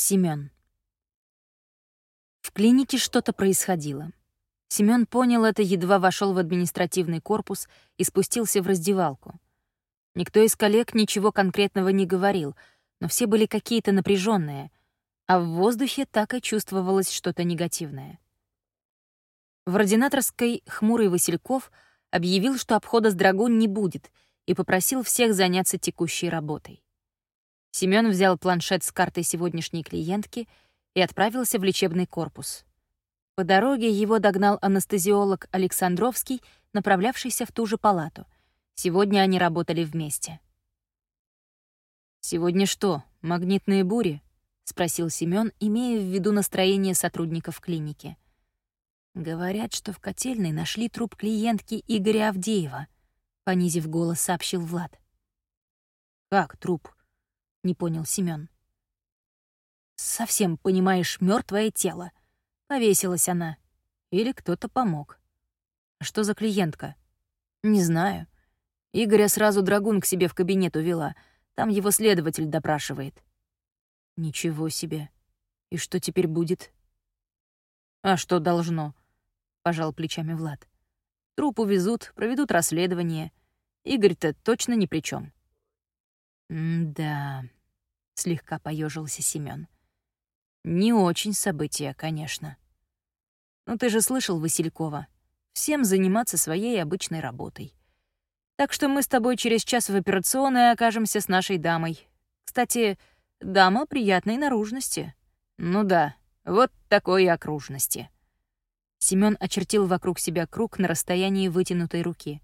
Семён. В клинике что-то происходило. Семён понял это, едва вошел в административный корпус и спустился в раздевалку. Никто из коллег ничего конкретного не говорил, но все были какие-то напряженные, а в воздухе так и чувствовалось что-то негативное. В ординаторской хмурый Васильков объявил, что обхода с Драгун не будет, и попросил всех заняться текущей работой. Семён взял планшет с картой сегодняшней клиентки и отправился в лечебный корпус. По дороге его догнал анестезиолог Александровский, направлявшийся в ту же палату. Сегодня они работали вместе. «Сегодня что, магнитные бури?» — спросил Семён, имея в виду настроение сотрудников клиники. «Говорят, что в котельной нашли труп клиентки Игоря Авдеева», — понизив голос, сообщил Влад. «Как труп?» — не понял Семён. «Совсем, понимаешь, мертвое тело. Повесилась она. Или кто-то помог. Что за клиентка? Не знаю. Игоря сразу драгун к себе в кабинет увела. Там его следователь допрашивает. Ничего себе. И что теперь будет? А что должно? Пожал плечами Влад. Труп увезут, проведут расследование. Игорь-то точно ни при чем. «Да», — слегка поежился Семён. Не очень событие, конечно. Но ты же слышал Василькова. Всем заниматься своей обычной работой. Так что мы с тобой через час в операционной окажемся с нашей дамой. Кстати, дама приятной наружности. Ну да, вот такой окружности. Семён очертил вокруг себя круг на расстоянии вытянутой руки.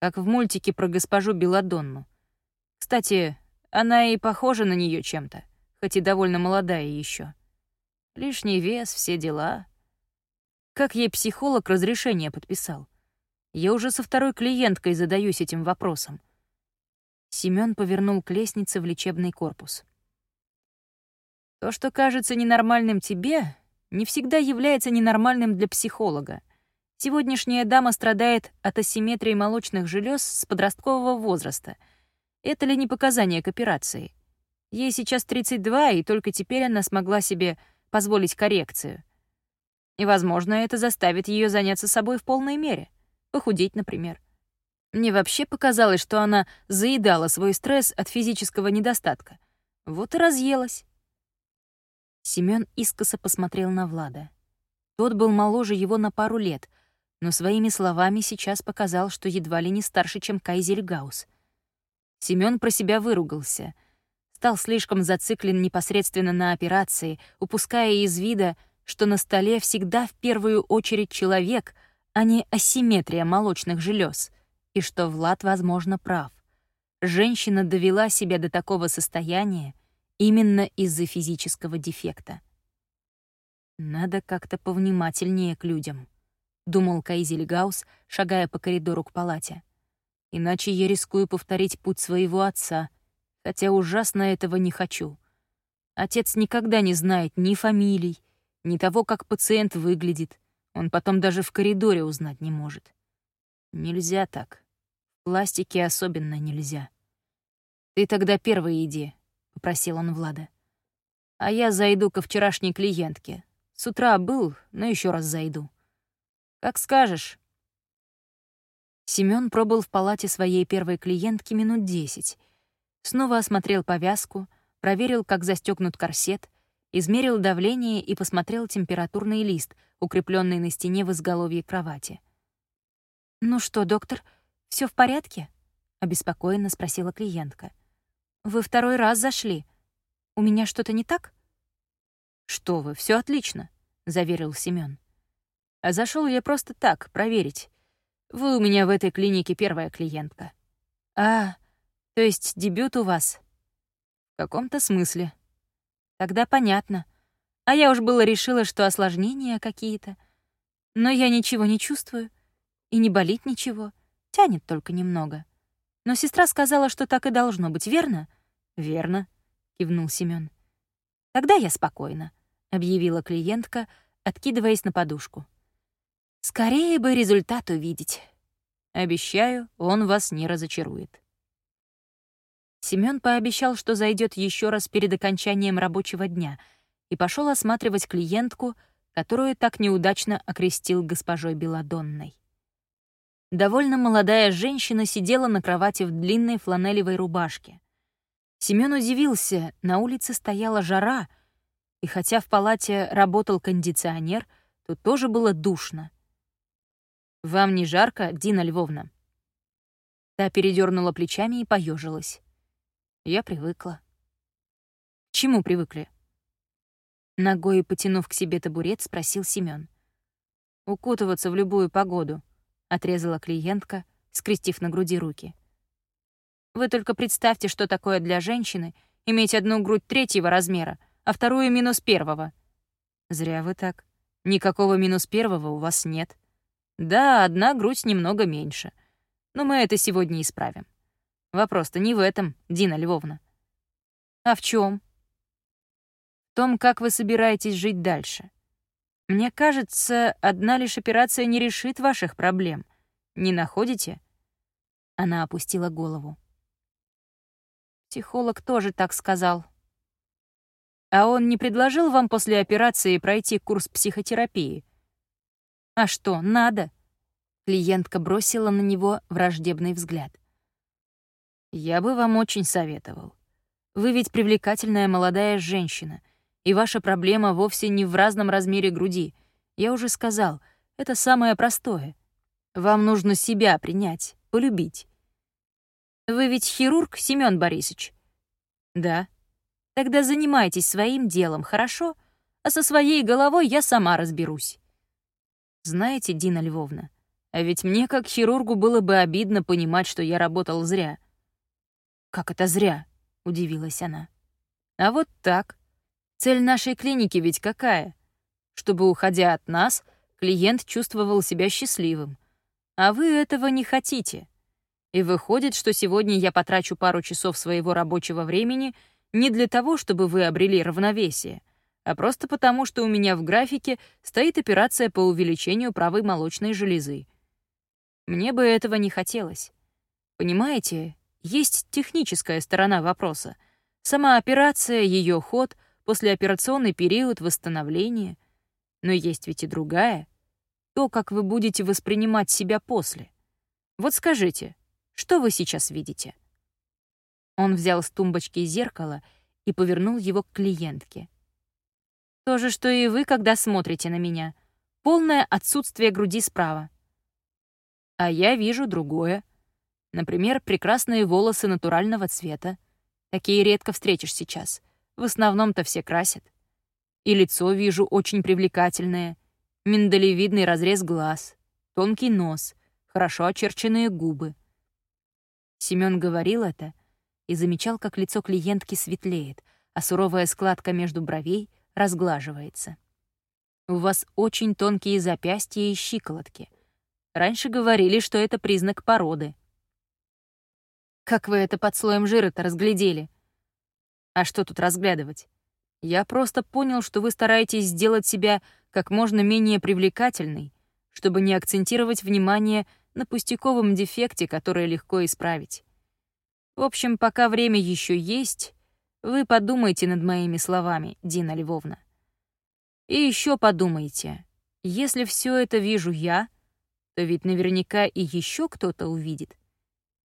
Как в мультике про госпожу Беладонну. Кстати, она и похожа на нее чем-то хоть и довольно молодая еще. Лишний вес, все дела. Как ей психолог разрешение подписал? Я уже со второй клиенткой задаюсь этим вопросом. Семён повернул к лестнице в лечебный корпус. То, что кажется ненормальным тебе, не всегда является ненормальным для психолога. Сегодняшняя дама страдает от асимметрии молочных желез с подросткового возраста. Это ли не показание к операции? Ей сейчас 32, и только теперь она смогла себе позволить коррекцию. И, возможно, это заставит ее заняться собой в полной мере. Похудеть, например. Мне вообще показалось, что она заедала свой стресс от физического недостатка. Вот и разъелась. Семён искоса посмотрел на Влада. Тот был моложе его на пару лет, но своими словами сейчас показал, что едва ли не старше, чем Кайзельгаус. Семён про себя выругался — стал слишком зациклен непосредственно на операции, упуская из вида, что на столе всегда в первую очередь человек, а не асимметрия молочных желез, и что Влад, возможно, прав. Женщина довела себя до такого состояния именно из-за физического дефекта. «Надо как-то повнимательнее к людям», — думал Кайзель Гаус, шагая по коридору к палате. «Иначе я рискую повторить путь своего отца — хотя ужасно этого не хочу. Отец никогда не знает ни фамилий, ни того, как пациент выглядит. Он потом даже в коридоре узнать не может. Нельзя так. В пластике особенно нельзя. «Ты тогда первый иди», — попросил он Влада. «А я зайду ко вчерашней клиентке. С утра был, но еще раз зайду». «Как скажешь». Семён пробыл в палате своей первой клиентки минут десять Снова осмотрел повязку, проверил, как застегнут корсет, измерил давление и посмотрел температурный лист, укрепленный на стене в изголовье кровати. «Ну что, доктор, все в порядке?» — обеспокоенно спросила клиентка. «Вы второй раз зашли. У меня что-то не так?» «Что вы, все отлично», — заверил Семён. «А зашел я просто так, проверить. Вы у меня в этой клинике первая клиентка». «А, то есть дебют у вас? В каком-то смысле. Тогда понятно. А я уж было решила, что осложнения какие-то. Но я ничего не чувствую. И не болит ничего. Тянет только немного. Но сестра сказала, что так и должно быть, верно? Верно, кивнул Семён. Тогда я спокойна, объявила клиентка, откидываясь на подушку. Скорее бы результат увидеть. Обещаю, он вас не разочарует. Семён пообещал, что зайдет еще раз перед окончанием рабочего дня и пошел осматривать клиентку, которую так неудачно окрестил госпожой Беладонной. Довольно молодая женщина сидела на кровати в длинной фланелевой рубашке. Семён удивился, на улице стояла жара, и хотя в палате работал кондиционер, то тоже было душно. «Вам не жарко, Дина Львовна?» Та передернула плечами и поежилась. Я привыкла. К чему привыкли? Ногой потянув к себе табурет, спросил Семён. Укутываться в любую погоду, отрезала клиентка, скрестив на груди руки. Вы только представьте, что такое для женщины иметь одну грудь третьего размера, а вторую минус первого. Зря вы так. Никакого минус первого у вас нет. Да, одна грудь немного меньше. Но мы это сегодня исправим. Вопрос-то не в этом, Дина Львовна. А в чем? В том, как вы собираетесь жить дальше. Мне кажется, одна лишь операция не решит ваших проблем. Не находите? Она опустила голову. Психолог тоже так сказал. А он не предложил вам после операции пройти курс психотерапии? А что, надо? Клиентка бросила на него враждебный взгляд. Я бы вам очень советовал. Вы ведь привлекательная молодая женщина, и ваша проблема вовсе не в разном размере груди. Я уже сказал, это самое простое. Вам нужно себя принять, полюбить. Вы ведь хирург, Семён Борисович? Да. Тогда занимайтесь своим делом, хорошо? А со своей головой я сама разберусь. Знаете, Дина Львовна, а ведь мне как хирургу было бы обидно понимать, что я работал зря. Как это зря? удивилась она. А вот так. Цель нашей клиники ведь какая? Чтобы, уходя от нас, клиент чувствовал себя счастливым. А вы этого не хотите. И выходит, что сегодня я потрачу пару часов своего рабочего времени не для того, чтобы вы обрели равновесие, а просто потому, что у меня в графике стоит операция по увеличению правой молочной железы. Мне бы этого не хотелось. Понимаете, есть техническая сторона вопроса. Сама операция, ее ход, послеоперационный период восстановления. Но есть ведь и другая. То, как вы будете воспринимать себя после. Вот скажите, что вы сейчас видите?» Он взял с тумбочки зеркало и повернул его к клиентке. «То же, что и вы, когда смотрите на меня. Полное отсутствие груди справа. А я вижу другое. Например, прекрасные волосы натурального цвета. Такие редко встретишь сейчас. В основном-то все красят. И лицо вижу очень привлекательное. Миндалевидный разрез глаз, тонкий нос, хорошо очерченные губы — Семён говорил это и замечал, как лицо клиентки светлеет, а суровая складка между бровей разглаживается. «У вас очень тонкие запястья и щиколотки. Раньше говорили, что это признак породы». «Как вы это под слоем жира-то разглядели?» «А что тут разглядывать? Я просто понял, что вы стараетесь сделать себя как можно менее привлекательной, чтобы не акцентировать внимание на пустяковом дефекте, который легко исправить. В общем, пока время еще есть, вы подумайте над моими словами, Дина Львовна. И еще подумайте, если все это вижу я, то ведь наверняка и еще кто-то увидит.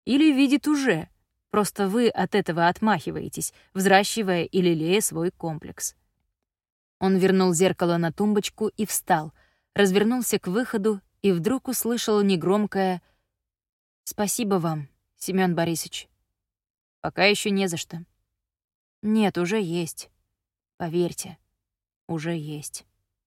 Или видит уже, просто вы от этого отмахиваетесь, взращивая и лелея свой комплекс. Он вернул зеркало на тумбочку и встал, развернулся к выходу и вдруг услышал негромкое «Спасибо вам, Семён Борисович». «Пока еще не за что». «Нет, уже есть. Поверьте, уже есть».